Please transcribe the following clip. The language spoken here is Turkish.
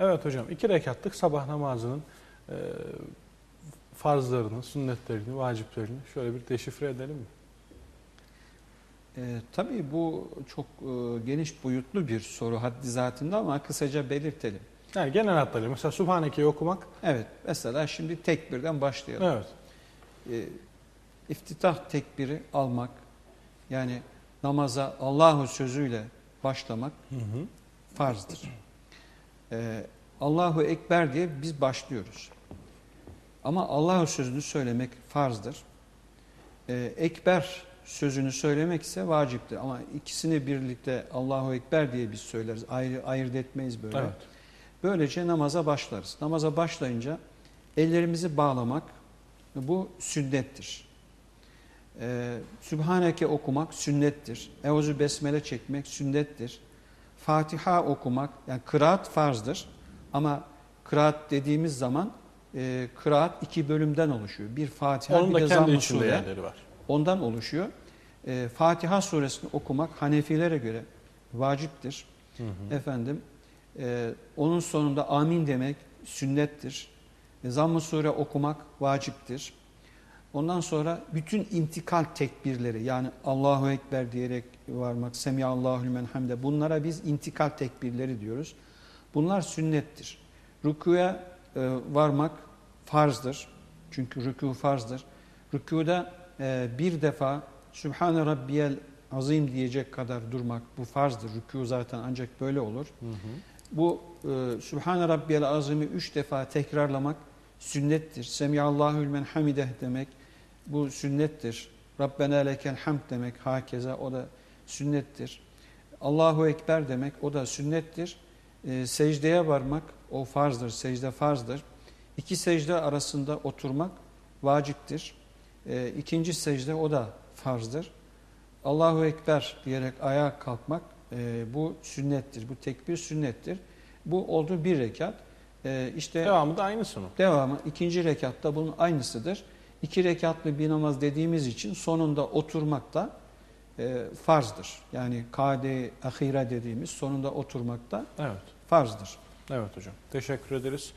Evet hocam iki rekatlık sabah namazının e, farzlarını, sünnetlerini, vaciplerini şöyle bir deşifre edelim mi? E, tabii bu çok e, geniş boyutlu bir soru haddi zatında ama kısaca belirtelim. Yani genel hatlarıyla mesela Subhaneke'yi okumak. Evet mesela şimdi tekbirden başlayalım. Evet. E, iftitah tekbiri almak yani namaza Allahu sözüyle başlamak Hı hı. farzdır. E, Allahu Ekber diye biz başlıyoruz. Ama Allahu sözünü söylemek farzdır. E, Ekber sözünü söylemek ise vaciptir. Ama ikisini birlikte Allahu Ekber diye biz söyleriz. Ayrı, ayırt etmeyiz böyle. Evet. Böylece namaza başlarız. Namaza başlayınca ellerimizi bağlamak bu sünnettir. Ee, Sübhaneke okumak sünnettir. Euzu besmele çekmek sünnettir. Fatiha okumak yani kıraat farzdır. Ama kıraat dediğimiz zaman e, kıraat iki bölümden oluşuyor. Bir Fatiha Onun bir de zamm-ı sure. yerleri var. Ondan oluşuyor. E, Fatiha suresini okumak Hanefilere göre vaciptir. Hı hı. Efendim e, onun sonunda amin demek sünnettir. E, Zamm-ı sure okumak vaciptir. Ondan sonra bütün intikal tekbirleri yani Allahu Ekber diyerek varmak, Semiyallahu limen hamde bunlara biz intikal tekbirleri diyoruz. Bunlar sünnettir. Rükuya e, varmak farzdır. Çünkü rükû farzdır. Rükuda e, bir defa Sübhane Rabbiyel Azim diyecek kadar durmak bu farzdır. Rükû zaten ancak böyle olur. Hı hı. Bu e, Sübhane Rabbiyel Azim'i üç defa tekrarlamak sünnettir. Semiyallahu men hamideh demek bu sünnettir. Rabbena lekel hamd demek hakeza o da sünnettir. Allahu Ekber demek o da sünnettir. E, secdeye varmak o farzdır. Secde farzdır. İki secde arasında oturmak vaciptir. E, ikinci secde o da farzdır. Allahu Ekber diyerek ayağa kalkmak e, bu sünnettir. Bu tekbir sünnettir. Bu oldu bir rekat. E, işte Devamı da aynısı mı? devamı ikinci rekatta bunun aynısıdır. İki rekatlı bir namaz dediğimiz için sonunda oturmak da e, farzdır. Yani kade ahire dediğimiz sonunda oturmak da Evet. farzdır. Evet hocam. Teşekkür ederiz.